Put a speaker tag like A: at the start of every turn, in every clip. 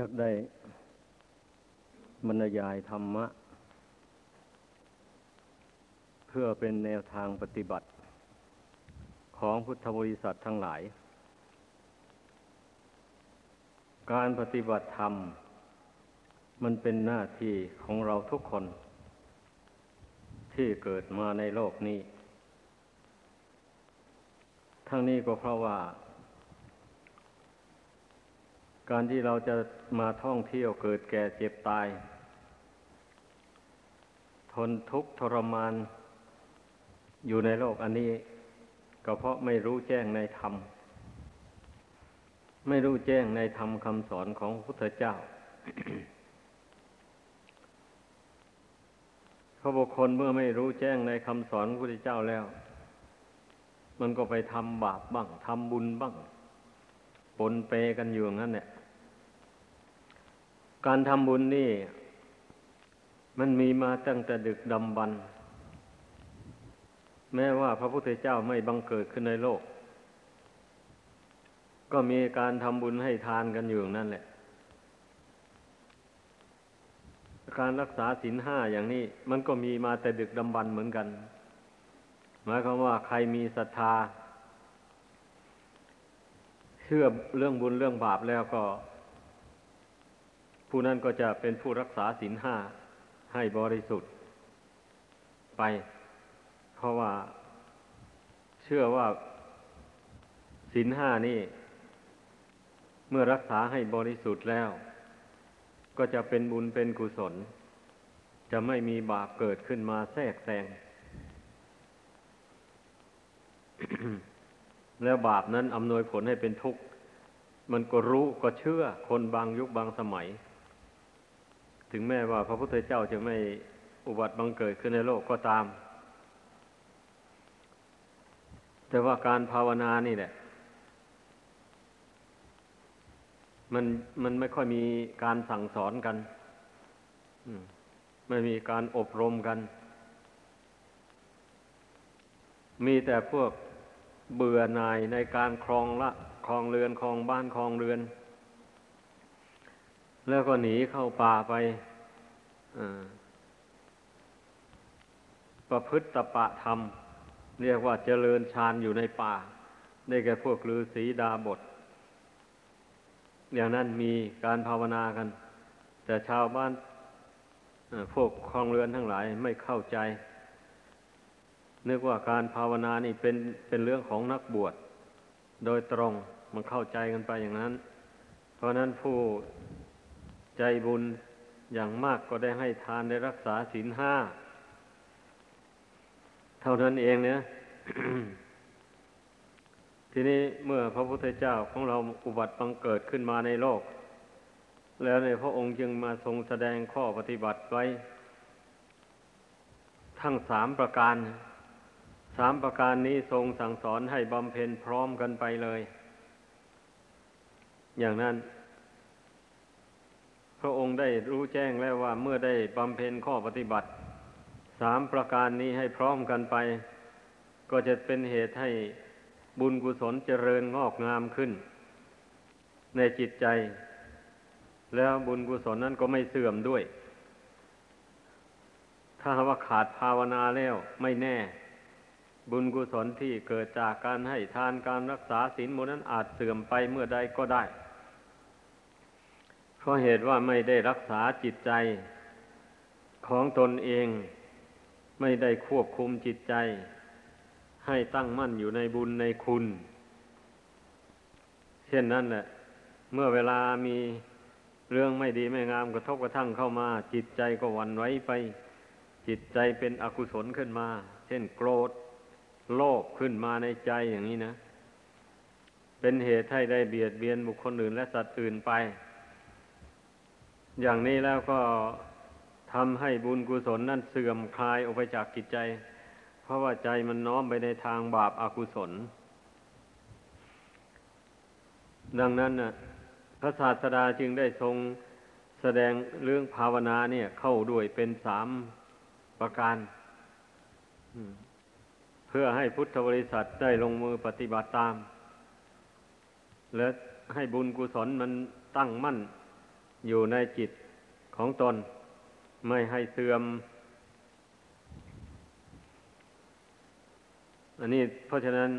A: จะได้บรรยายธรรมะ เพื่อเป็นแนวทางปฏิบัติ ของพุทธบริษัททั้งหลาย การปฏิบัติธรรม มันเป็นหน้าที่ของเราทุกคน ที่เกิดมาในโลกนี้ ทั้งนี้ก็เพราะว่า การที่เราจะมาท่องเที่ยวเกิดแก่เจ็บตาย ทนทุกข์ทรมาน อยู่ในโลกอันนี้ ก็เพราะไม่รู้แจ้งในธรรม ไม่รู้แจ้งในธรรมคำสอนของพระพุทธเจ้าเขาบอกคนเมื่อไม่รู้แจ้งในคำสอนพระพุทธเจ้าแล้ว มันก็ไปทำบาปบ้างทำบุญบ้าง ปนเปกันอยู่งั้นเนี่ย การทำบุญนี่ มันมีมาตั้งแต่ดึกดำบรรพ์แม้ว่าพระพุทธเจ้าไม่บังเกิดขึ้นในโลก ก็มีการทำบุญให้ทานกันอยู่นั่นแหละ การรักษาศีลห้าอย่างนี้ มันก็มีมาแต่ดึกดำบรรพ์เหมือนกัน หมายความว่าใครมีศรัทธา เชื่อเรื่องบุญเรื่องบาปแล้วก็ ผู้นั้นก็จะเป็นผู้รักษาศีลห้าให้บริสุทธิ์ ไป เพราะว่า เชื่อว่าศีลห้านี่ เมื่อรักษาให้บริสุทธิ์แล้ว ก็จะเป็นบุญเป็นกุศล จะไม่มีบาปเกิดขึ้นมาแทรกแซงแล้วบาปนั้นอำนวยผลให้เป็นทุกข์ มันก็รู้ก็เชื่อคนบางยุคบางสมัย ถึงแม้ว่าพระพุทธเจ้าจะไม่อุบัติบังเกิดขึ้นในโลกก็ตาม แต่ว่าการภาวนานี่แหละ มันมันไม่ค่อยมีการสั่งสอนกันไม่มีการอบรมกัน มีแต่พวกเบื่อหน่ายในการครองละครองเรือนครองบ้านครองเรือน แล้วก็หนีเข้าป่าไปประพฤติตปะธรรม เรียกว่าเจริญฌานอยู่ในป่า ได้แก่พวกฤาษีดาบทอย่างนั้นมีการภาวนากัน แต่ชาวบ้านพวกครองเรือนทั้งหลายไม่เข้าใจ นึกว่าการภาวนานี่เป็นเป็นเรื่องของนักบวช โดยตรงมันเข้าใจกันไปอย่างนั้น เพราะนั้นผู้ ใจบุญอย่างมากก็ได้ให้ทานได้รักษาศีลห้า เท่านั้นเองเนี่ยทีนี้เมื่อพระพุทธเจ้าของเราอุบัติบังเกิดขึ้นมาในโลก แล้วในพระองค์จึงมาทรงแสดงข้อปฏิบัติไว้ ทั้งสามประการสามประการนี้ทรงสั่งสอนให้บำเพ็ญพร้อมกันไปเลย อย่างนั้น พระองค์ได้รู้แจ้งแล้วว่าเมื่อได้บำเพ็ญข้อปฏิบัติสามประการนี้ให้พร้อมกันไป ก็จะเป็นเหตุให้บุญกุศลเจริญงอกงามขึ้น ในจิตใจ แล้วบุญกุศลนั้นก็ไม่เสื่อมด้วย ถ้าว่าขาดภาวนาแล้วไม่แน่ บุญกุศลที่เกิดจากการให้ทานการรักษาศีลมนั้นอาจเสื่อมไปเมื่อใดก็ได้ ราะเหตุว่าไม่ได้รักษาจิตใจของตนเอง ไม่ได้ควบคุมจิตใจ ให้ตั้งมั่นอยู่ในบุญในคุณ เช่นนั้นแหละ เมื่อเวลามีเรื่องไม่ดีไม่งามกระทบกระทั่งเข้ามา จิตใจก็วันไว้ไป จิตใจเป็นอกุศลขึ้นมา เช่นโกรธ โลภขึ้นมาในใจอย่างนี้นะ เป็นเหตุให้ได้เบียดเบียนบุคคลอื่นและสัตว์อื่นไป อย่างนี้แล้วก็ทำให้บุญกุศลนั้นเสื่อมคลายออกไปจากจิตใจ เพราะว่าใจมันน้อมไปในทางบาปอากุศล ดังนั้นนะพระศาสดาจึงได้ทรงแสดงเรื่องภาวนาเนี่ยเข้าด้วยเป็นสามประการ เพื่อให้พุทธบริษัทได้ลงมือปฏิบัติตาม และให้บุญกุศลมันตั้งมั่น อยู่ในจิตของตน ไม่ให้เสื่อม อันนี้เพราะฉะนั้น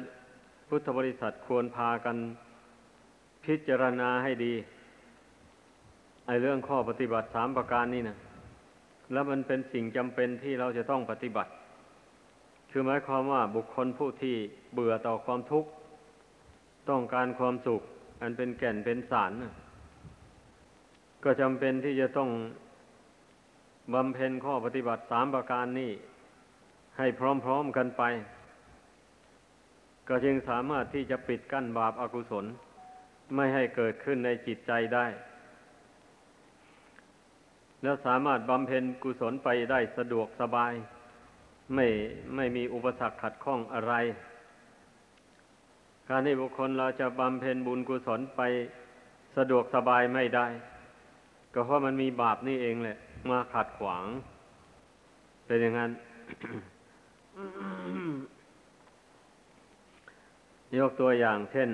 A: พุทธบริษัทควรพากันพิจารณาให้ดี ไอเรื่องข้อปฏิบัติสามประการนี่นะแล้วมันเป็นสิ่งจำเป็นที่เราจะต้องปฏิบัติ คือหมายความว่าบุคคลผู้ที่เบื่อต่อความทุกข์ ต้องการความสุข อันเป็นแก่นเป็นสารนะ ก็จำเป็นที่จะต้องบำเพ็ญข้อปฏิบัติสามประการนี้ ให้พร้อมๆกันไป ก็จึงสามารถที่จะปิดกั้นบาปอากุศล ไม่ให้เกิดขึ้นในจิตใจได้ แล้วสามารถบำเพ็ญกุศลไปได้สะดวกสบาย ไม่ไม่มีอุปสรรคขัดข้องอะไร การที่บุคคลเราจะบำเพ็ญบุญกุศลไปสะดวกสบายไม่ได้ ก็เพราะมันมีบาปนี่เองแหละ มาขัดขวาง เป็นอย่างนั้น ยกตัวอย่างเช่น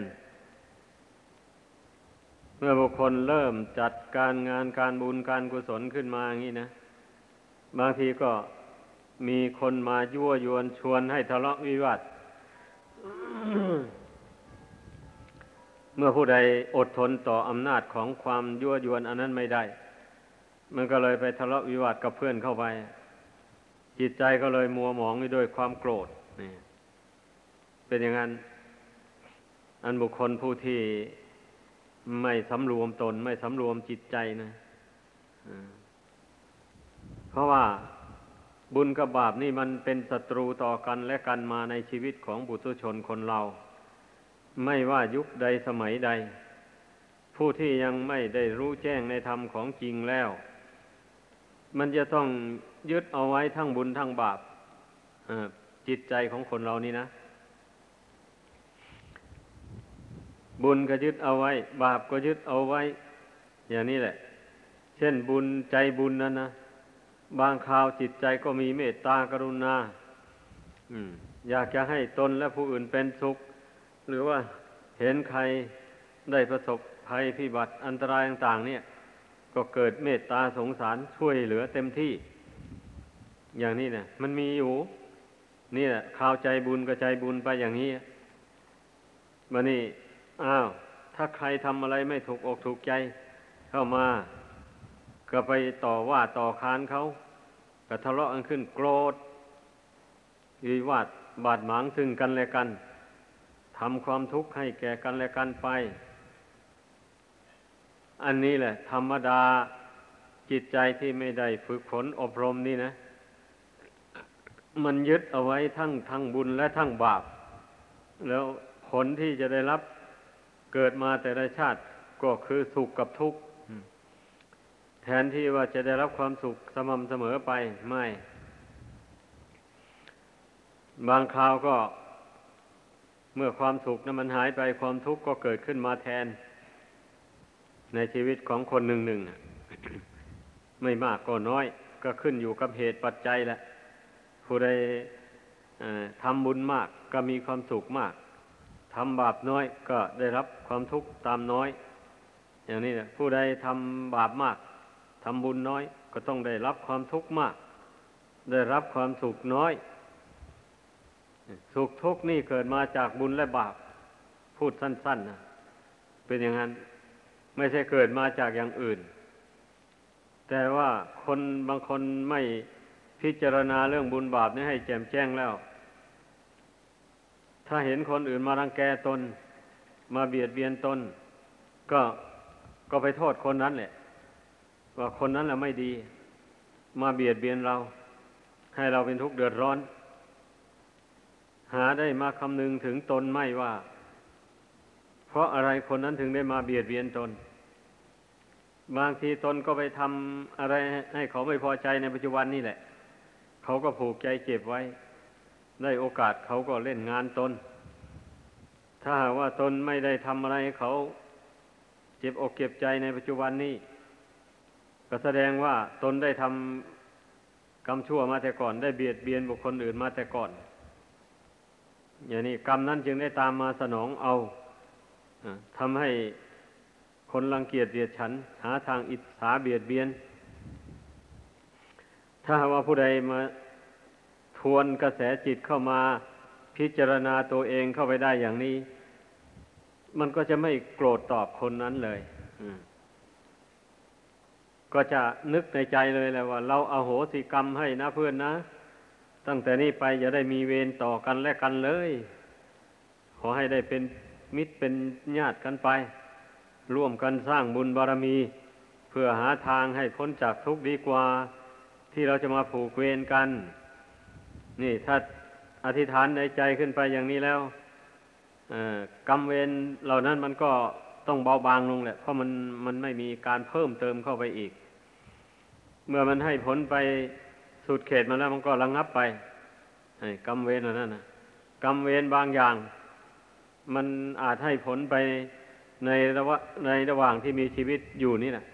A: เมื่อบุคคลเริ่มจัดการงานการบุญการกุศลขึ้นมาอย่างนี้นะ บางทีก็มีคนมายั่วยวนชวนให้ทะเลาะวิวาท เมื่อผู้ใดอดทนต่ออำนาจของความยั่วยวนอันนั้นไม่ได้ มันก็เลยไปทะเลาะวิวาทกับเพื่อนเข้าไป จิตใจก็เลยมัวหมองด้วยความโกรธนี่เป็นอย่างนั้น อันบุคคลผู้ที่ไม่สำรวมตน ไม่สำรวมจิตใจนะเพราะว่าบุญกับบาปนี่มันเป็นศัตรูต่อกันและกันมาในชีวิตของบุตุชนคนเรา ไม่ว่ายุคใดสมัยใด ผู้ที่ยังไม่ได้รู้แจ้งในธรรมของจริงแล้ว มันจะต้องยึดเอาไว้ทั้งบุญทั้งบาปจิตใจของคนเรานี่นะ บุญก็ยึดเอาไว้ บาปก็ยึดเอาไว้ อย่างนี้แหละ เช่นบุญใจบุญนั้นนะบางคราวจิตใจก็มีเมตตากรุณาอยากจะให้ตนและผู้อื่นเป็นสุข หรือว่าเห็นใครได้ประสบภัยพิบัติอันตรายต่างๆ เนี่ย ก็เกิดเมตตาสงสารช่วยเหลือเต็มที่ อย่างนี้เนี่ยมันมีอยู่ นี่แหละข่าวใจบุญกับใจบุญไปอย่างนี้มานี่อ้าว ถ้าใครทำอะไรไม่ถูกอกถูกใจ เข้ามา ก็ไปต่อว่าต่อค้านเขาก็ทะเลาะกันขึ้นโกรธวิวาทบาดหมางซึ่งกันและกันำความทุกข์ให้แก่กันและกันไป อันนี้แหละ ธรรมดาจิตใจที่ไม่ได้ฝึกฝนอบรมนี่นะ มันยึดเอาไว้ทั้งทั้งบุญและทั้งบาป แล้วผลที่จะได้รับเกิดมาแต่ละชาติก็คือสุขกับทุกข์แทนที่ว่าจะได้รับความสุขสม่ำเสมอไปไม่ บางคราวก็ เมื่อความสุขนั้นมันหายไปความทุกข์ก็เกิดขึ้นมาแทน ในชีวิตของคนหนึ่งหนึ่งไม่มากก็น้อย ก็ขึ้นอยู่กับเหตุปัจจัยแหละผู้ใดทำบุญมากก็มีความสุขมากทำบาปน้อยก็ได้รับความทุกข์ตามน้อย อย่างนี้นะผู้ใดทำบาปมากทำบุญน้อย ก็ต้องได้รับความทุกข์มาก ได้รับความสุขน้อย สุขทุกข์นี่เกิดมาจากบุญและบาป พูดสั้นๆนะเป็นอย่างนั้น ไม่ใช่เกิดมาจากอย่างอื่น แต่ว่าคนบางคนไม่พิจารณาเรื่องบุญบาปนี่ให้แจ่มแจ้งแล้ว ถ้าเห็นคนอื่นมารังแกตน มาเบียดเบียนตน ก็ก็ไปโทษคนนั้นแหละ ว่าคนนั้นแหละไม่ดี มาเบียดเบียนเรา ให้เราเป็นทุกข์เดือดร้อน หาได้มาคำนึงถึงตนไม่ว่า เพราะอะไรคนนั้นถึงได้มาเบียดเบียนตน บางทีตนก็ไปทำอะไรให้เขาไม่พอใจในปัจจุบันนี่แหละ เขาก็ผูกใจเจ็บไว้ ได้โอกาสเขาก็เล่นงานตน ถ้าว่าตนไม่ได้ทำอะไรให้เขาเจ็บอกเก็บใจในปัจจุบันนี้ก็แสดงว่าตนได้ทำกรรมชั่วมาแต่ก่อน ได้เบียดเบียนบุคคลอื่นมาแต่ก่อน อย่างนี้กรรมนั้นจึงได้ตามมาสนองเอาทำให้คนรังเกียจเดียดฉัน หาทางอิจฉาเบียดเบียน ถ้าว่าผู้ใดมาทวนกระแสจิตเข้ามาพิจารณาตัวเองเข้าไปได้อย่างนี้ มันก็จะไม่โกรธตอบคนนั้นเลยก็จะนึกในใจเลยแหละว่า เราอาโหสิกรรมให้นะเพื่อนนะ ตั้งแต่นี้ไปอย่าได้มีเวรต่อกันและกันเลย ขอให้ได้เป็นมิตรเป็นญาติกันไป ร่วมกันสร้างบุญบารมี เพื่อหาทางให้พ้นจากทุกข์ดีกว่า ที่เราจะมาผูกเวรกัน นี่ถ้าอธิษฐานในใจขึ้นไปอย่างนี้แล้วกรรมเวรเหล่านั้นมันก็ต้องเบาบางลงแหละ เพราะมันมันไม่มีการเพิ่มเติมเข้าไปอีก เมื่อมันให้ผลไป สุดเขตมาแล้วมันก็ระงงับไปกรรมเวรนั้นนะกรรมเวรบางอย่าง มันอาจให้ผลไปในระวะในระหว่างที่มีชีวิตอยู่นี่นะ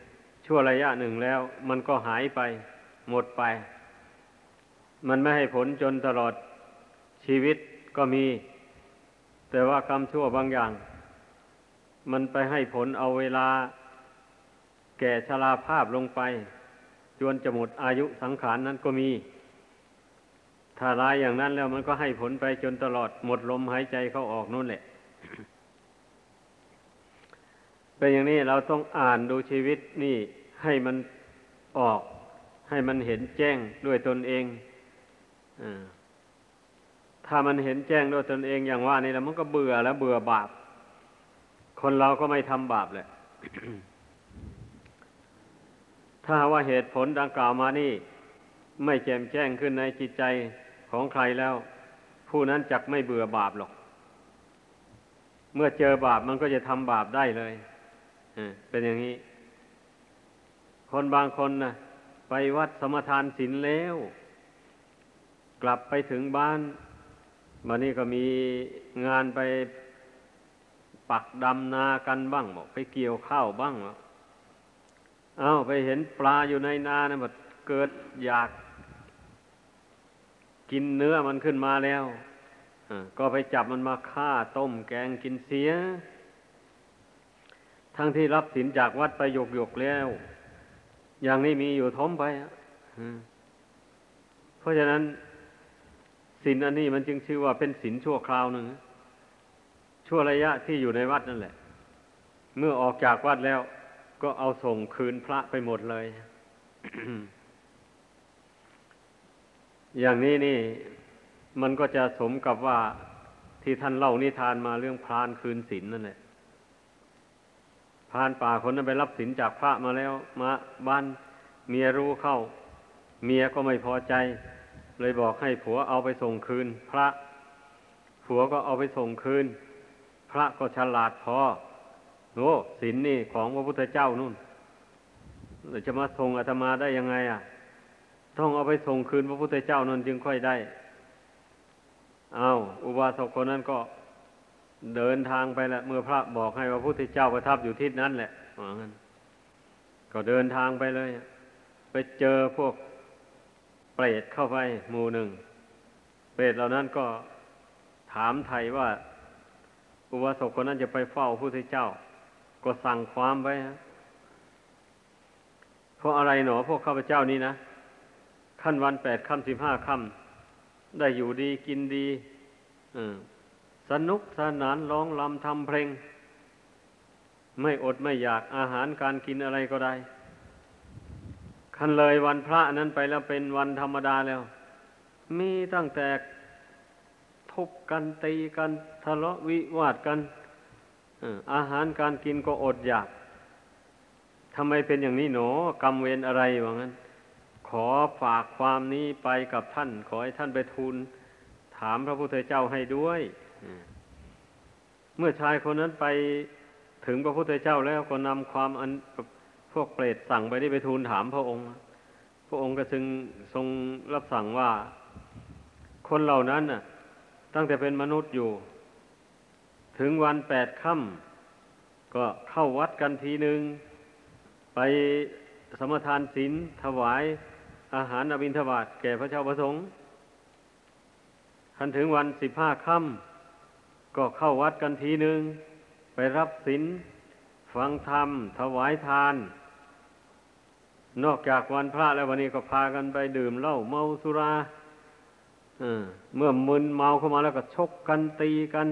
A: ชั่วระยะหนึ่งแล้ว มันก็หายไป หมดไป มันไม่ให้ผลจนตลอดชีวิตก็มี แต่ว่ากรรมชั่วบางอย่าง มันไปให้ผลเอาเวลา แก่ชราภาพลงไป จนจะหมดอายุสังขารนั้นก็มี ถ้าร้ายอย่างนั้นแล้วมันก็ให้ผลไปจนตลอดหมดลมหายใจเข้าออกนู่นแหละ เป็นอย่างนี้เราต้องอ่านดูชีวิตนี่ให้มันออก ให้มันเห็นแจ้งด้วยตนเองอถ้ามันเห็นแจ้งด้วยตนเองอย่างว่านี่แล้วมันก็เบื่อแล้วเบื่อบาป คนเราก็ไม่ทำบาปแหละ ถ้าว่าเหตุผลดังกล่าวมานี่ ไม่แจ่มแจ้งขึ้นในจิตใจของใครแล้ว ผู้นั้นจักไม่เบื่อบาปหรอก เมื่อเจอบาปมันก็จะทำบาปได้เลยเป็นอย่างนี้ คนบางคนนะไปวัดสมทานศีลแล้ว กลับไปถึงบ้านวันนี้ก็มีงานไปปักดำนากันบ้างบอกไปเกี่ยวข้าวบ้างบอก เอาไปเห็นปลาอยู่ในนานะแบบเกิดอยากกินเนื้อมันขึ้นมาแล้วก็ไปจับมันมาฆ่าต้มแกงกินเสีย ทั้งที่รับสินจากวัดไปหยกหยกแล้ว อย่างนี้มีอยู่ท้มไปเพราะฉะนั้นสินอันนี้มันจึงชื่อว่าเป็นสินชั่วคราวหนึ่งชั่วระยะที่อยู่ในวัดนั่นแหละ เมื่อออกจากวัดแล้ว ก็เอาส่งคืนพระไปหมดเลย อย่างนี้นี่ มันก็จะสมกับว่าที่ท่านเล่านิทานมาเรื่องพรานคืนศีลนนั่นแหละพรานป่าคนนั้นไปรับศีลจากพระมาแล้ว มาบ้านเมียรู้เข้า เมียก็ไม่พอใจ เลยบอกให้ผัวเอาไปส่งคืน พระผัวก็เอาไปส่งคืน พระก็ฉลาดพอ โอ้ศีลนี่ของพระพุทธเจ้านู่นจะมาส่งอาตมาได้ยังไง อะ ต้องเอาไปส่งคืนพระพุทธเจ้านั่นจึงค่อยได้เอาอุบาสกคนนั้นก็เดินทางไปแหละเมื่อพระบอกให้พระพุทธเจ้าประทับอยู่ที่นั้นแหละว่างั้นก็เดินทางไปเลย ไปเจอพวกเปรตเข้าไปหมู่หนึ่ง เปรตเหล่านั้นก็ถามไทยว่า อุบาสกคนนั้นจะไปเฝ้าพระพุทธเจ้า ก็สั่งความไว้ฮะเพราะอะไรหนอพวกข้าพเจ้านี้นะขั้นวันแปดค่ำสิบห้าค่ำได้อยู่ดีกินดีสนุกสนานร้องลำทำเพลง ไม่อดไม่อยากอาหารการกินอะไรก็ได้คันเลยวันพระนั้นไปแล้วเป็นวันธรรมดาแล้ว มีตั้งแต่ทุบกันตีกันทะเลาะวิวาทกัน อาหารการกินก็อดอยากทำไมเป็นอย่างนี้หนอกรรมเวรอะไรวะงั้น ขอฝากความนี้ไปกับท่าน ขอให้ท่านไปทูลถามพระพุทธเจ้าให้ด้วยเมื่อชายคนนั้นไปถึงพระพุทธเจ้าแล้วก็นำความอันพวกเปรตสั่งไปได้ไปทูลถามพระองค์ พระองค์ก็จึงทรงรับสั่งว่า คนเหล่านั้นน่ะ ตั้งแต่เป็นมนุษย์อยู่ ถึงวันแปดค่ำก็เข้าวัดกันทีหนึ่งไปสมทานศีลถวายอาหารอบินทบาทแก่พระเจ้าประสงค์ทันถึงวันสิบห้าค่ำก็เข้าวัดกันทีหนึ่งไปรับศีลฟังธรรม ถวายทาน นอกจากวันพระแล้ววันนี้ก็พากันไปดื่มเหล้าเมาสุราเออเมื่อมึนเมาเข้ามาแล้วก็ชกกันตีกัน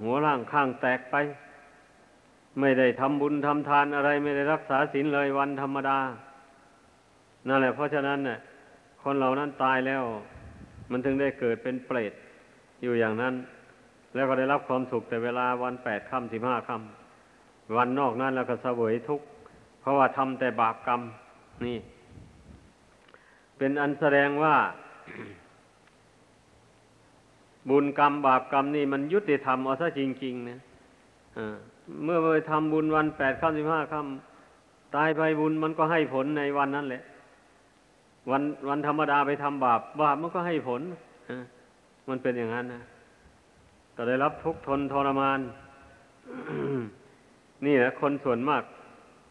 A: หัวร่างข้างแตกไป ไม่ได้ทำบุญทำทานอะไร ไม่ได้รักษาศีลเลยวันธรรมดา นั่นแหละเพราะฉะนั้นเนี่ยคนเหล่านั้นตายแล้ว มันถึงได้เกิดเป็นเปรตอยู่อย่างนั้น แล้วก็ได้รับความสุขแต่เวลาวันแปดค่ำสิบห้าค่ำวันนอกนั้นแล้วก็เสวยทุกข์เพราะว่าทำแต่บาปกรรมนี่ เป็นอันแสดงว่า บุญกรรมบาปกรรมนี่มันยุติธรรมเอาซะจริง ๆ นะเมื่อไปทำบุญวันแปดค่ำสิบห้าค่ำตายไปบุญมันก็ให้ผลในวันนั้นแหละ วันวันธรรมดาไปทำบาป บาปมันก็ให้ผลมันเป็นอย่างนั้นนะก็ได้รับทุกข์ทนทรมาน นี่แหละคนส่วนมาก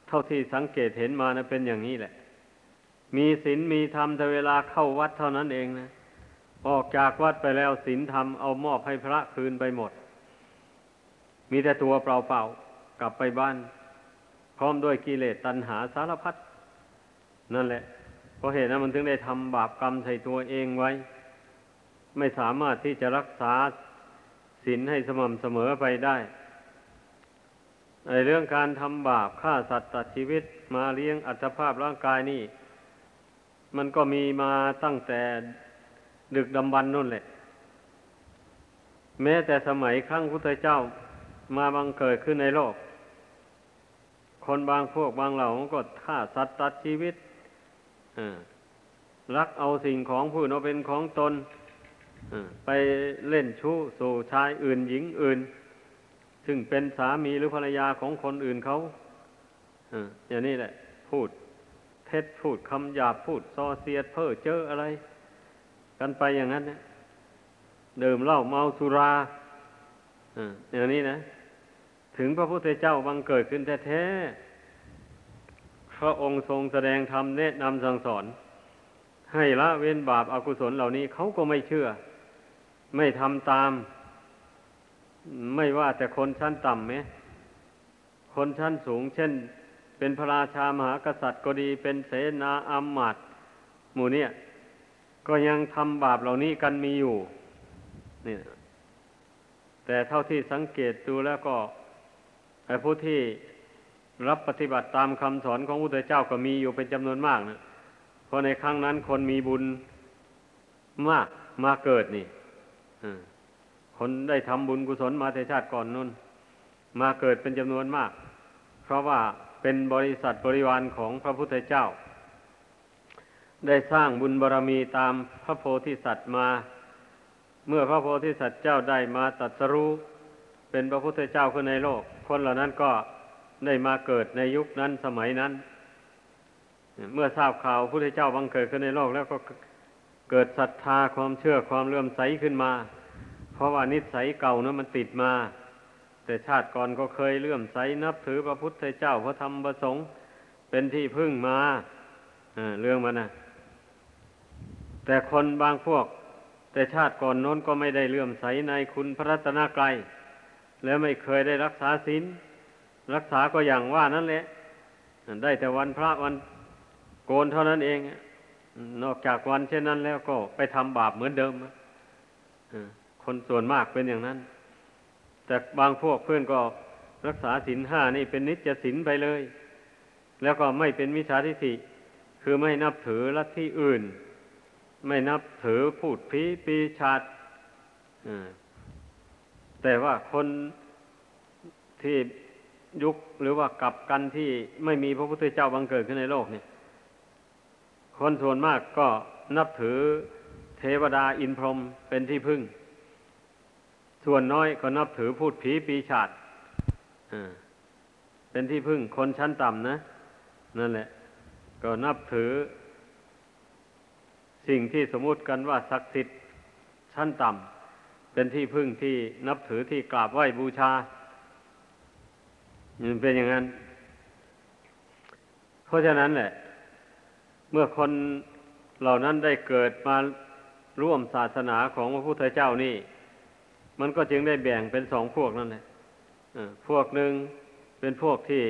A: เท่าที่สังเกตเห็นมานะเป็นอย่างนี้แหละ มีศีลมีธรรมแต่เวลาเข้าวัดเท่านั้นเองนะ ออกจากวัดไปแล้วศีลธรรมเอามอบให้พระคืนไปหมด มีแต่ตัวเปล่าๆกลับไปบ้าน พร้อมด้วยกิเลสตัณหาสารพัดนั่นแหละเพราะเหตุนั้นมันถึงได้ทำบาปกรรมใส่ตัวเองไว้ ไม่สามารถที่จะรักษาศีลให้สม่ำเสมอไปได้ในเรื่องการทำบาปฆ่าสัตว์ตัดชีวิตมาเลี้ยงอัตภาพร่างกายนี่ มันก็มีมาตั้งแต่ ดึกดำบรรพ์นู่นแหละ แม้แต่สมัยครั้งพุทธเจ้ามาบังเกิดขึ้นในโลก คนบางพวกบางเหล่าก็ฆ่าสัตว์ตัดชีวิตรักเอาสิ่งของผู้นเป็นของตนไปเล่นชู้สู่ชายอื่นหญิงอื่น ซึ่งเป็นสามีหรือภรรยาของคนอื่นเขาอย่างนี้แหละ พูดเท็จพูดคำหยาบพูดซอเสียดเพ้อเจ้ออะไร กันไปอย่างนั้นเนะดื่มเหล้าเมาสุราอย่างนี้นะ ถึงพระพุทธเจ้าบังเกิดขึ้นแท้ๆพระองค์ทรงแสดงธรรมแนะนำสั่งสอน ให้ละเว้นบาปอากุศลเหล่านี้เขาก็ไม่เชื่อ ไม่ทำตาม ไม่ว่าแต่คนชั้นต่ำไหมคนชั้นสูง เช่น เป็นพระราชามหากษัตริย์ก็ดีเป็นเสนาอามาตย์หมู่เนี่ย ก็ยังทำบาปเหล่านี้กันมีอยู่นี่แต่เท่าที่สังเกตดูแล้วก็ไอ้ผู้ที่รับปฏิบัติตามคำสอนของพระพุทธเจ้าก็มีอยู่เป็นจำนวนมากนะเพราะในครั้งนั้นคนมีบุญมากมาเกิดนี่คนได้ทำบุญกุศลมาแต่ชาติก่อนนุ่น มาเกิดเป็นจำนวนมาก เพราะว่าเป็นบริษัทบริวารของพระพุทธเจ้า ได้สร้างบุญบารรมีตามพระโพธิสัตว์มา เมื่อพระโพธิสัตว์เจ้าได้มาตรัสรู้เป็นพระพุทธเจ้าขึ้นในโลก คนเหล่านั้นก็ได้มาเกิดในยุคนั้นสมัยนั้น เมื่อทราบข่าวพระพุทธเจ้าบังเกิดขึ้นในโลกแล้วก็เกิดศรัทธาความเชื่อความเลื่อมใสขึ้นมา เพราะว่านิสัยเก่านั้นมันติดมา แต่ชาติก่อนก็เคยเลื่อมใสนับถือพระพุทธเจ้าพระธรรมพระสงฆ์เป็นที่พึ่งมาเรื่องมันนะ แต่คนบางพวก แต่ชาติก่อนโน้นก็ไม่ได้เลื่อมใสในคุณพระรัตนกรัยแล้วไม่เคยได้รักษาศีลรักษาก็อย่างว่านั่นแหละได้แต่วันพระวันโกนเท่านั้นเอง นอกจากวันเช่นนั้นแล้วก็ไปทำบาปเหมือนเดิมคนส่วนมากเป็นอย่างนั้น แต่บางพวกเพื่อนก็รักษาศีลห้านี่เป็นนิจศีลไปเลย แล้วก็ไม่เป็นมิจฉาทิฏฐิคือไม่นับถือลัทธิอื่น ไม่นับถือพูดผีปีชาดแต่ว่าคนที่ยุคหรือว่ากลับกันที่ไม่มีพระพุทธเจ้าบังเกิดขึ้นในโลกเนี่ย คนส่วนมากก็นับถือเทวดาอินพรหมเป็นที่พึ่ง ส่วนน้อยก็นับถือพูดผีปีศาจเป็นที่พึ่งคนชั้นต่ำนะ นั่นแหละ ก็นับถือ สิ่งที่สมมุติกันว่าศักดิ์สิทธิ์ชั้นต่ำเป็นที่พึ่งที่นับถือที่กราบไหว้บูชามันเป็นอย่างนั้น เพราะฉะนั้นแหละ เมื่อคนเหล่านั้นได้เกิดมาร่วมศาสนาของพระพุทธเจ้านี่ มันก็จึงได้แบ่งเป็นสองพวกนั่นแหละพวกหนึ่งเป็นพวกที่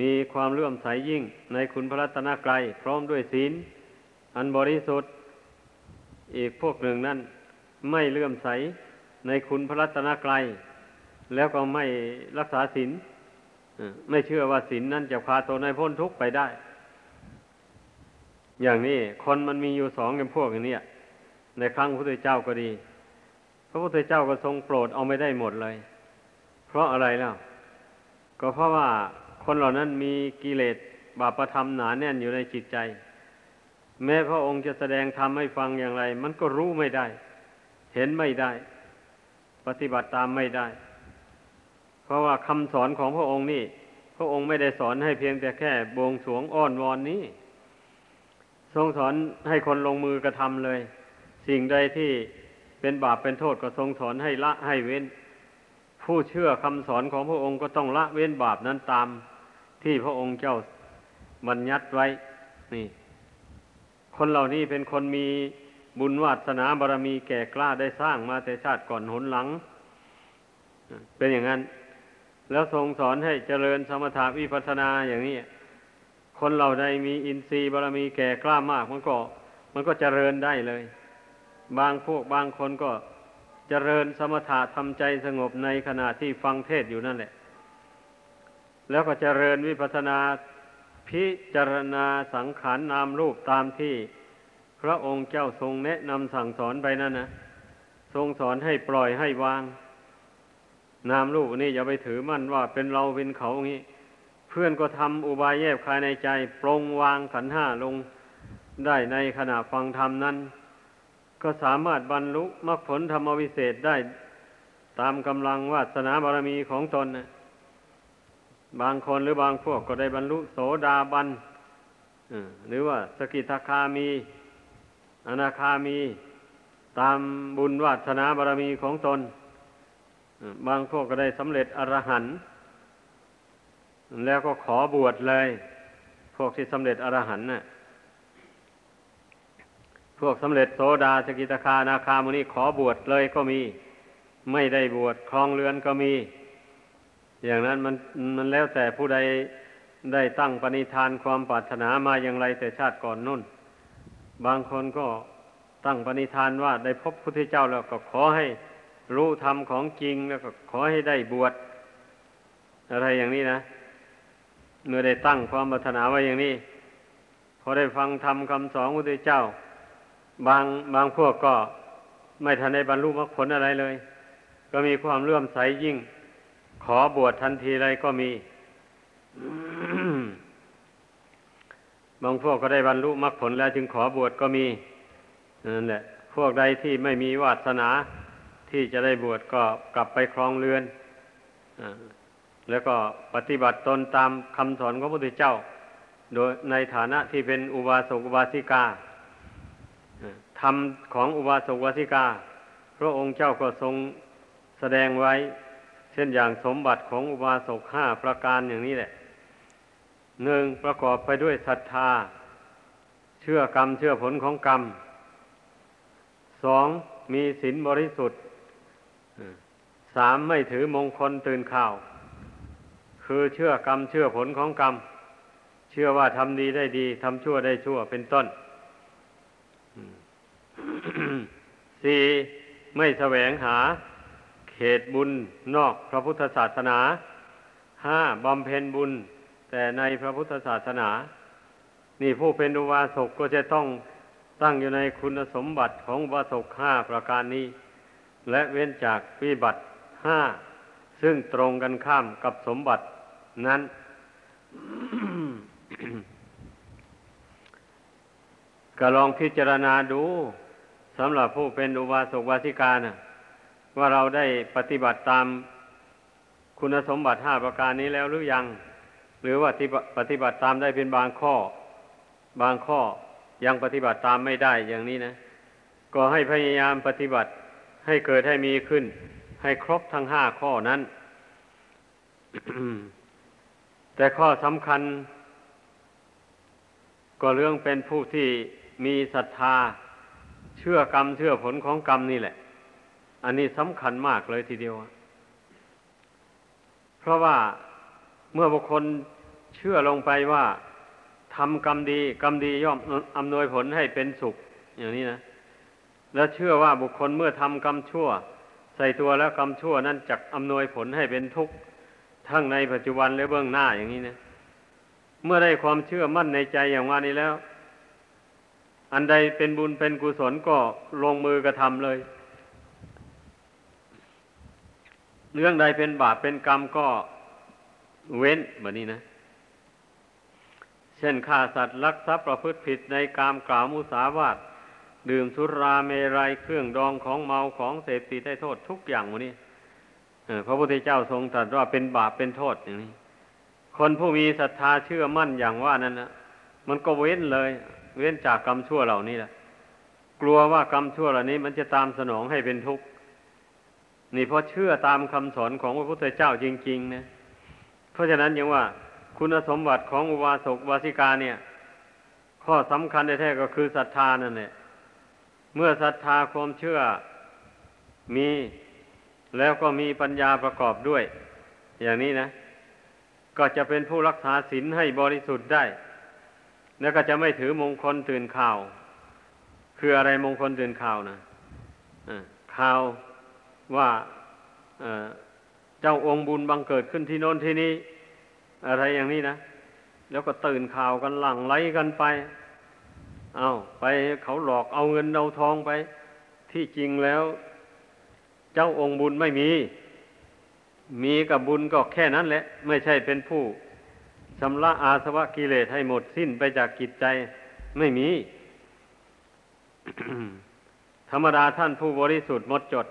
A: มีความเลื่อมใสยิ่งในคุณพระรัตนกรัยพร้อมด้วยศีล อันบริสุทธิ์ อีกพวกหนึ่งนั้นไม่เลื่อมใสในคุณพระรัตนกรัยแล้วก็ไม่รักษาศีลไม่เชื่อว่าศีลนั้นจะพาตนให้พ้นทุกข์ไปได้ อย่างนี้คนมันมีอยู่สองกันพวกอย่างนี้ในครั้งพระพุทธเจ้าก็ดี พระพุทธเจ้าก็ทรงโปรดเอาไม่ได้หมดเลย เพราะอะไรแล้ว ก็เพราะว่าคนเหล่านั้นมีกิเลสบาปธรรมหนาแน่นอยู่ในจิตใจ แม้พระองค์จะแสดงธรรมให้ฟังอย่างไร มันก็รู้ไม่ได้ เห็นไม่ได้ ปฏิบัติตามไม่ได้ เพราะว่าคำสอนของพระองค์นี่ พระองค์ไม่ได้สอนให้เพียงแต่แค่บวงสรวงอ้อนวอนนี้ ทรงสอนให้คนลงมือกระทำเลย สิ่งใดที่เป็นบาปเป็นโทษก็ทรงสอนให้ละให้เว้น ผู้เชื่อคำสอนของพระองค์ก็ต้องละเว้นบาปนั้นตาม ที่พระองค์เจ้าบัญญัติไว้ นี่ คนเหล่านี้เป็นคนมีบุญวาสนาบารมีแก่กล้าได้สร้างมาแต่ชาติก่อนหนหลัง เป็นอย่างนั้น แล้วทรงสอนให้เจริญสมถะวิปัสสนาอย่างนี้ คนเหล่าใดมีอินทรีย์บารมีแก่กล้ามากมันก็ มันก็เจริญได้เลย บางพวกบางคนก็เจริญสมถะทำใจสงบในขณะที่ฟังเทศอยู่นั่นแหละ แล้วก็เจริญวิปัสสนา พิจารณาสังขารนนามรูปตามที่พระองค์เจ้าทรงแนะนำสั่งสอนไปนั่นนะทรงสอนให้ปล่อยให้วาง นามรูปนี่อย่าไปถือมั่นว่าเป็นเราเป็นเขาอย่างนี้ เพื่อนก็ทำอุบายแยบคายในใจ ปรงวางขันห้าลงได้ในขณะฟังธรรมนั้น ก็สามารถบรรลุมรรคผลธรรมวิเศษได้ตามกำลังวาสนาบารมีของตนนะ บางคนหรือบางพวกก็ได้บรรลุโสดาบันหรือว่าสกิทาคามี อนาคามี ตามบุญวาสนาบารมีของตน บางพวกก็ได้สำเร็จอรหันต์แล้วก็ขอบวชเลย พวกที่สำเร็จอรหันต์น่ะพวกสำเร็จโสดาสกิทาคานาคามุนีขอบวชเลยก็มี ไม่ได้บวชคลองเรือนก็มี อย่างนั้นมันมันแล้วแต่ผู้ใดได้ตั้งปณิธานความปรารถนามาอย่างไรแต่ชาติก่อนนุ่น บางคนก็ตั้งปณิธานว่าได้พบพุทธเจ้าแล้วก็ขอให้รู้ธรรมของจริงแล้วก็ขอให้ได้บวชอะไรอย่างนี้นะเมื่อได้ตั้งความปรารถนาไว้อย่างนี้ พอได้ฟังธรรมคำสอนพุทธเจ้า บางบางพวกก็ไม่ทันได้บรรลุมรรคผลอะไรเลย ก็มีความเลื่อมใสยิ่ง ขอบวชทันทีอะไรก็มี บางพวกก็ได้บรรลุมรรคผลแล้วจึงขอบวชก็มีนั่นแหละ พวกใดที่ไม่มีวาสนาที่จะได้บวชก็กลับไปครองเรือนอแล้วก็ปฏิบัติตนตามคำสอนของพระพุทธเจ้า โดยในฐานะที่เป็นอุบาสกอุบาสิกาธรรมของอุบาสกอุบาสิกา พระองค์เจ้าก็ทรงแสดงไว้ ช่นอย่างสมบัติของอุบาสกห้าประการอย่างนี้แหละหนึ่งประกอบไปด้วยศรัทธา เชื่อกรรมเชื่อผลของกรรมสองมีศีลบริสุทธิ์สามไม่ถือมงคลตื่นข่าว คือเชื่อกรรมเชื่อผลของกรรม เชื่อว่าทำดีได้ดีทำชั่วได้ชั่วเป็นต้นสี่ไม่แสวงหา เขตบุญนอกพระพุทธศาสนาห้าบำเพ็ญบุญ แต่ในพระพุทธศาสนา นี่ผู้เป็นอุบาสกก็จะต้องตั้งอยู่ในคุณสมบัติของอุบาสกห้าประการนี้ และเว้นจากวิบัติห้าซึ่งตรงกันข้ามกับสมบัตินั้น ก็ลองพิจารณาดูสำหรับผู้เป็นอุบาสกวาสิกานะ ว่าเราได้ปฏิบัติตามคุณสมบัติห้าประการนี้แล้วหรือยัง หรือว่าปฏิบัติตามได้เป็นบางข้อ บางข้อยังปฏิบัติตามไม่ได้อย่างนี้นะ ก็ให้พยายามปฏิบัติให้เกิดให้มีขึ้น ให้ครบทั้งห้าข้อนั้น แต่ข้อสำคัญ ก็เรื่องเป็นผู้ที่มีศรัทธา เชื่อกรรมเชื่อผลของกรรมนี่แหละ อันนี้สำคัญมากเลยทีเดียว เพราะว่าเมื่อบุคคลเชื่อลงไปว่าทำกรรมดี กรรมดีย่อมอำนวยผลให้เป็นสุข อย่างนี้นะ แล้วเชื่อว่าบุคคลเมื่อทำกรรมชั่ว ใส่ตัวแล้วกรรมชั่วนั้นจะอำนวยผลให้เป็นทุกข์ทั้งในปัจจุบันและเบื้องหน้าอย่างนี้นะ เมื่อได้ความเชื่อมั่นในใจอย่างว่านี้แล้ว อันใดเป็นบุญเป็นกุศลก็ลงมือกระทำเลย เรื่องใดเป็นบาปเป็นกรรมก็เว้นแบบนี้นะ เช่นฆ่าสัตว์ลักทรัพย์ประพฤติผิดในกามกล่าวมุสาวาทดื่มสุราเมรัยเครื่องดองของเมาของเสพติดได้โทษทุกอย่างวันนี้พระพุทธเจ้าทรงตรัสว่าเป็นบาปเป็นโทษอย่างนี้ คนผู้มีศรัทธาเชื่อมั่นอย่างว่านั้นนะมันก็เว้นเลย เว้นจากกรรมชั่วเหล่านี้แหละกลัวว่ากรรมชั่วเหล่านี้ มันจะตามสนองให้เป็นทุกข์ นี่เพราะเชื่อตามคำสอนของพระพุทธเจ้าจริง ๆ นะ เพราะฉะนั้นยังว่า คุณสมบัติของอุบาสกวาสิกาเนี่ย ข้อสำคัญแท้ๆก็คือศรัทธานั่นแหละเมื่อศรัทธาความเชื่อมีแล้วก็มีปัญญาประกอบด้วย อย่างนี้นะ ก็จะเป็นผู้รักษาศีลให้บริสุทธิ์ได้ แล้วก็จะไม่ถือมงคลตื่นข่าว คืออะไรมงคลตื่นข่าวนะข่าว ว่าเจ้าองค์บุญบังเกิดขึ้นที่โน้นที่นี้ อะไรอย่างนี้นะ แล้วก็ตื่นข่าวกันหลั่งไหลกันไป เอาไปเขาหลอกเอาเงินเอาทองไป ที่จริงแล้ว เจ้าองค์บุญไม่มี มีกับบุญก็แค่นั้นแหละ ไม่ใช่เป็นผู้ชำระอาสวะกิเลสให้หมดสิ้นไปจากกิจใจไม่มี ธรรมดาท่านผู้บริสุทธิ์หมดจด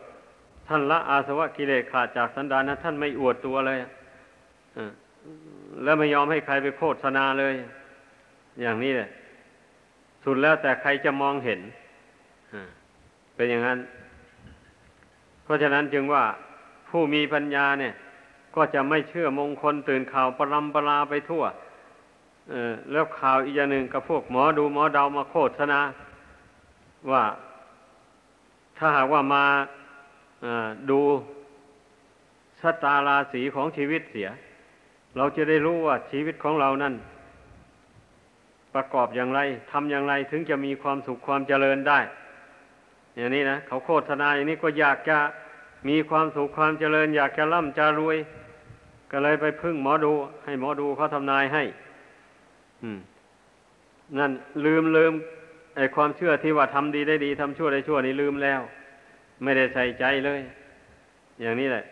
A: ท่านละอาสวะกิเลสขาดจากสันดานนะท่านไม่อวดตัวเลยแล้วไม่ยอมให้ใครไปโฆษณาเลย อย่างนี้เลยสุดแล้วแต่ใครจะมองเห็นเป็นอย่างนั้น เพราะฉะนั้นจึงว่าผู้มีปัญญาเนี่ย ก็จะไม่เชื่อมงคลตื่นข่าวปรำปราไปทั่วแล้วข่าวอีกอย่างหนึ่งกับพวกหมอดูหมอเดามาโฆษณาว่าถ้าหากว่ามา ดูชะตาราศีของชีวิตเสีย เราจะได้รู้ว่าชีวิตของเรานั้น ประกอบอย่างไรทำอย่างไรถึงจะมีความสุขความเจริญได้ อย่างนี้นะเขาโฆษณาอย่างนี้ก็อยากจะมีความสุขความเจริญ อยากจะร่ำจะรวย ก็เลยไปพึ่งหมอดู ให้หมอดูเขาทำนายให้นั่นลืมลืมไอความเชื่อที่ว่าทำดีได้ดีทำชั่วได้ชั่วนี่ลืมแล้ว ไม่ได้ใส่ใจเลย อย่างนี้แหละ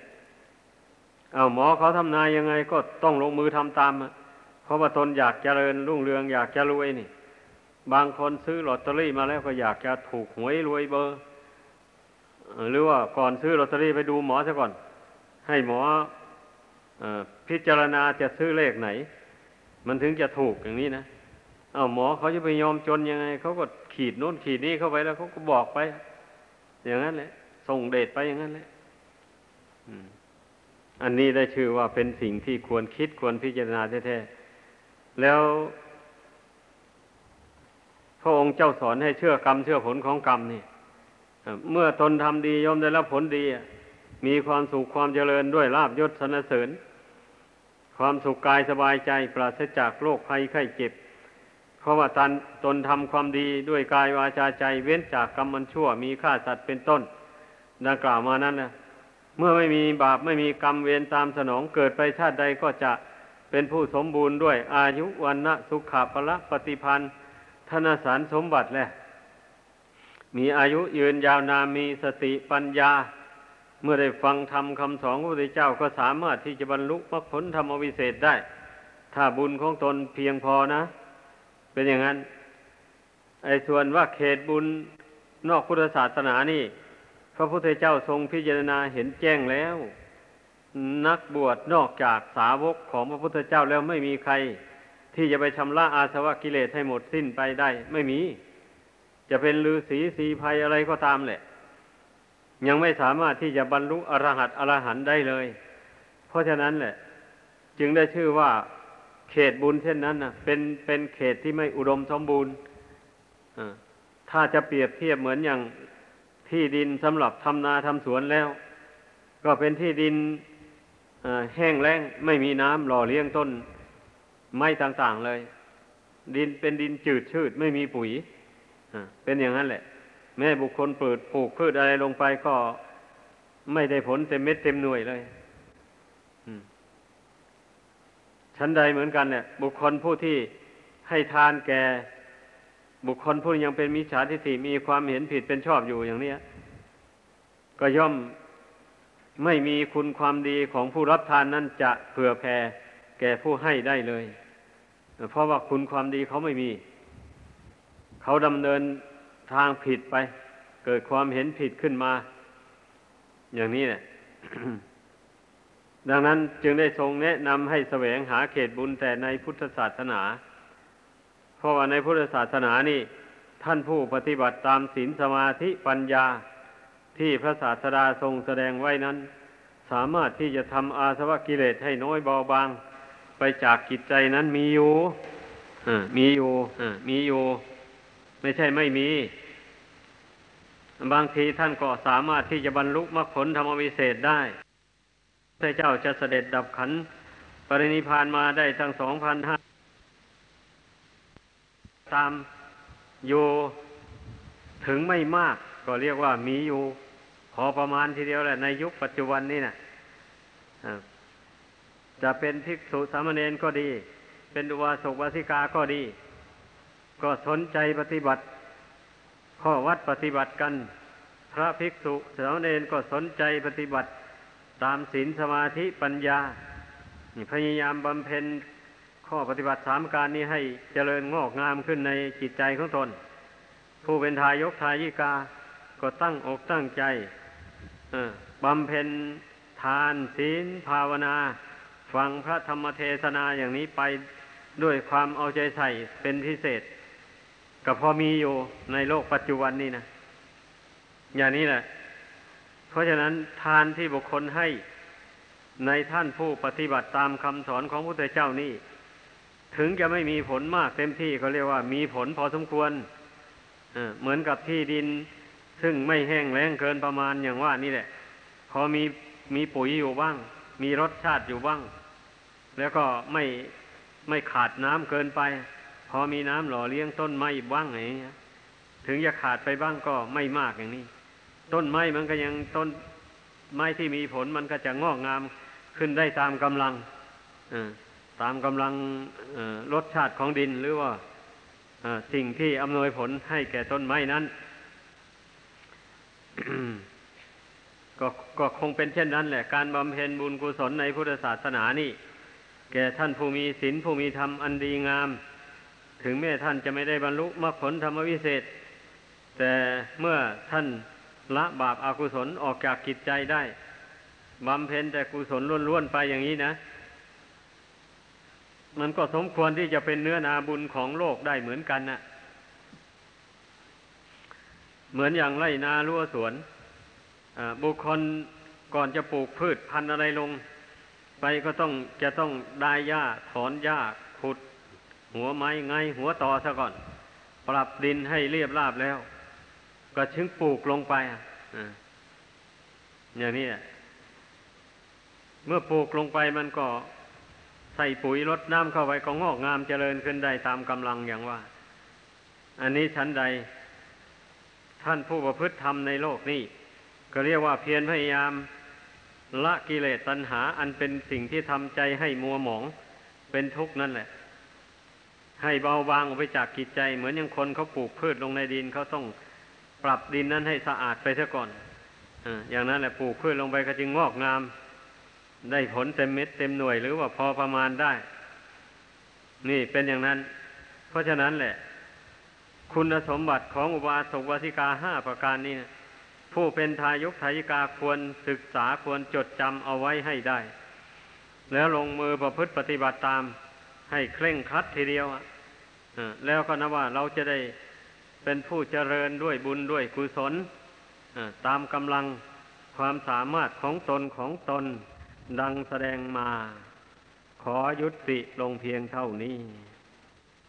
A: เอาหมอเขาทำนายยังไงก็ต้องลงมือทำตามเพราะว่าตนอยากเจริญรุ่งเรืองอยากจะรวยนี่ บางคนซื้อลอตเตอรี่มาแล้วก็อยากจะถูกหวยรวยเบอร์ หรือว่าก่อนซื้อลอตเตอรี่ไปดูหมอซะก่อน ให้หมออพิจารณาจะซื้อเลขไหน มันถึงจะถูกอย่างนี้นะเอาหมอเขาจะไปยอมจนยังไงเขาก็ขีดโน้นขีดนี้เข้าไปแล้วเขาก็บอกไป อย่างนั้นแหละ ส่งเดชไปอย่างนั้นแหละอันนี้ได้ชื่อว่าเป็นสิ่งที่ควรคิดควรพิจารณาแท้ๆ แล้ว พระองค์เจ้าสอนให้เชื่อกรรมเชื่อผลของกรรมนี่เมื่อตนทำดีย่อมได้รับผลดี มีความสุขความเจริญด้วยลาบยศสนเสริญ ความสุขกายสบายใจปราศจากโรคภัยไข้เจ็บ เพราะว่าตนตนทำความดีด้วยกายวาจาใจเว้นจากกรรมมันชั่ว มีฆ่าสัตว์เป็นต้น ดังกล่าวมานั้นนะเมื่อไม่มีบาปไม่มีกรรมเวรตามสนองเกิดไปชาติใดก็จะเป็นผู้สมบูรณ์ด้วยอายุวันนะสุขภละปฏิพันธ์ธนสารสมบัติแหละ มีอายุยืนยาวนานมีสติปัญญา เมื่อได้ฟังธรรมคำสอนพระพุทธเจ้าก็สามารถที่จะบรรลุมรรคผลธรรมวิเศษได้ ถ้าบุญของตนเพียงพอนะ เป็นอย่างนั้น ไอ้ส่วนว่าเขตบุญนอกพุทธศาสนานี่ พระพุทธเจ้าทรงพิจารณาเห็นแจ้งแล้ว นักบวชนอกจากสาวกของพระพุทธเจ้าแล้วไม่มีใคร ที่จะไปชำระอาสวะกิเลสให้หมดสิ้นไปได้ ไม่มี จะเป็นฤาษีสีภัยอะไรก็ตามแหละ ยังไม่สามารถที่จะบรรลุอรหัตอรหันได้เลย เพราะฉะนั้นแหละ จึงได้ชื่อว่า เขตบุญเช่นนั้นนะเป็นเป็นเขตที่ไม่อุดมสมบูรณ์ถ้าจะเปรียบเทียบเหมือนอย่างที่ดินสำหรับทำนาทำสวนแล้ว ก็เป็นที่ดินแห้งแล้งไม่มีน้ำหล่อเลี้ยงต้นไม้ต่างๆเลย ดินเป็นดินจืดชืดไม่มีปุ๋ยเป็นอย่างนั้นแหละ แม่บุคคลปลูกปลูกพืชอะไรลงไปก็ไม่ได้ผลเต็มเม็ดเต็มหน่วยเลยอืม ชั้นใดเหมือนกันเนี่ย บุคคลผู้ที่ให้ทานแก่ บุคคลผู้ยังเป็นมิจฉาทิฏฐิมีความเห็นผิดเป็นชอบอยู่อย่างเนี้ย ก็ย่อมไม่มีคุณความดีของผู้รับทานนั้นจะเผื่อแผ่แก่ผู้ให้ได้เลย เพราะว่าคุณความดีเขาไม่มี เขาดำเนินทางผิดไป เกิดความเห็นผิดขึ้นมา อย่างนี้แหละ ดังนั้นจึงได้ทรงแนะนำให้แสวงหาเขตบุญแต่ในพุทธศาสนา เพราะว่าในพุทธศาสนานี่ ท่านผู้ปฏิบัติตามศีลสมาธิปัญญาที่พระศาสดาทรงแสดงไว้นั้น สามารถที่จะทำอาสวะกิเลสให้น้อยเบาบาง ไปจากกิจใจนั้นมีอยู่มีอยู่มีอยู่ ไม่ใช่ไม่มี บางทีท่านก็สามารถที่จะบรรลุมรรคผลธรรมวิเศษได้ พระเจ้าจะเสด็จดับขัน ปรินิพานมาได้ทั้งสองพันห้าตามอยู่ถึงไม่มากก็เรียกว่ามีอยู่พอประมาณทีเดียวแหละในยุคปัจจุบันนี่นะอ่าจะเป็นภิกษุสามเณรก็ดี เป็นอุบาสกวาสิกาก็ดี ก็สนใจปฏิบัติ ข้อวัดปฏิบัติกัน พระภิกษุสามเณรก็สนใจปฏิบัติ ตามศีลสมาธิปัญญาพยายามบำเพ็ญข้อปฏิบัติสามการนี้ให้เจริญงอกงามขึ้นในจิตใจของตน ผู้เป็นทายกทายิกา ก็ตั้งอกตั้งใจบำเพ็ญทานศีลภาวนา ฟังพระธรรมเทศนาอย่างนี้ไปด้วยความเอาใจใส่เป็นพิเศษ ก็พอมีอยู่ในโลกปัจจุบันนี้นะ อย่างนี้แหละ เพราะฉะนั้นทานที่บุคคลให้ในท่านผู้ปฏิบัติตามคำสอนของพระพุทธเจ้านี่ ถึงจะไม่มีผลมากเต็มที่เขาเรียกว่ามีผลพอสมควรเหมือนกับที่ดิน ซึ่งไม่แห้งแล้งเกินประมาณอย่างว่านี่แหละ พอมีมีปุ๋ยอยู่บ้าง มีรสชาติอยู่บ้าง แล้วก็ไม่ไม่ขาดน้ำเกินไป พอมีน้ำหล่อเลี้ยงต้นไม้บ้างอย่างนี้ยถึงจะขาดไปบ้างก็ไม่มากอย่างนี้ ต้นไม้มันก็ยังต้นไม้ที่มีผลมันก็จะงอกงามขึ้นได้ตามกำลังตามกำลังรสชาติของดินหรือว่าสิ่งที่อำนวยผลให้แก่ต้นไม้นั้น ก็ก็คงเป็นเช่นนั้นแหละ การบำเพ็ญบุญกุศลในพุทธศาสนานี่ แก่ท่านผู้มีศีลผู้มีธรรมอันดีงาม ถึงแม้ท่านจะไม่ได้บรรลุมรรคผลธรรมวิเศษ แต่เมื่อท่าน ละบาปอากุศลออกจากกิจใจได้บำเพ็ญแต่กุศลล้วนๆไปอย่างนี้นะ มันก็สมควรที่จะเป็นเนื้อนาบุญของโลกได้เหมือนกันนะเหมือนอย่างไรนารั้วสวนบุคคลก่อนจะปลูกพืชพันธุ์อะไรลง ไปก็ต้องจะต้องได้หญ้าถอนหญ้าขุด หัวไม้ไงหัวตอซะก่อน ปรับดินให้เรียบราบแล้ว ก็ชึงปลูกลงไปอะอย่างนี้เมื่อปลูกลงไปมันก็ใส่ปุ๋ยรดน้ำเข้าไปก็งอกงามเจริญขึ้นได้ตามกำลังอย่างว่า อันนี้ชั้นใด ท่านผู้ประพฤติธรรมในโลกนี้ ก็เรียกว่าเพียรพยายามละกิเลสตัณหา อันเป็นสิ่งที่ทำใจให้มัวหมองเป็นทุกข์นั่นแหละ ให้เบาบางออกไปจากกิจใจ เหมือนอย่างคนเขาปลูกพืชลงในดินเขาต้อง ปรับดินนั้นให้สะอาดไปซะก่อนอย่างนั้นแหละปลูกพืชลงไปก็จึงงอกงาม ได้ผลเต็มเม็ดเต็มหน่วยหรือว่าพอประมาณได้ นี่เป็นอย่างนั้น เพราะฉะนั้นแหละ คุณสมบัติของอุบาสกวาสิกาห้าประการนี้ผู้เป็นทายกทายิกาควรศึกษาควรจดจำเอาไว้ให้ได้ แล้วลงมือประพฤติปฏิบัติตามให้เคร่งครัดทีเดียวแล้วก็นะว่าเราจะได้ เป็นผู้เจริญด้วยบุญด้วยกุศลตามกำลังความสามารถของตนของตนดังแสดงมา ขอยุติลงเพียงเท่านี้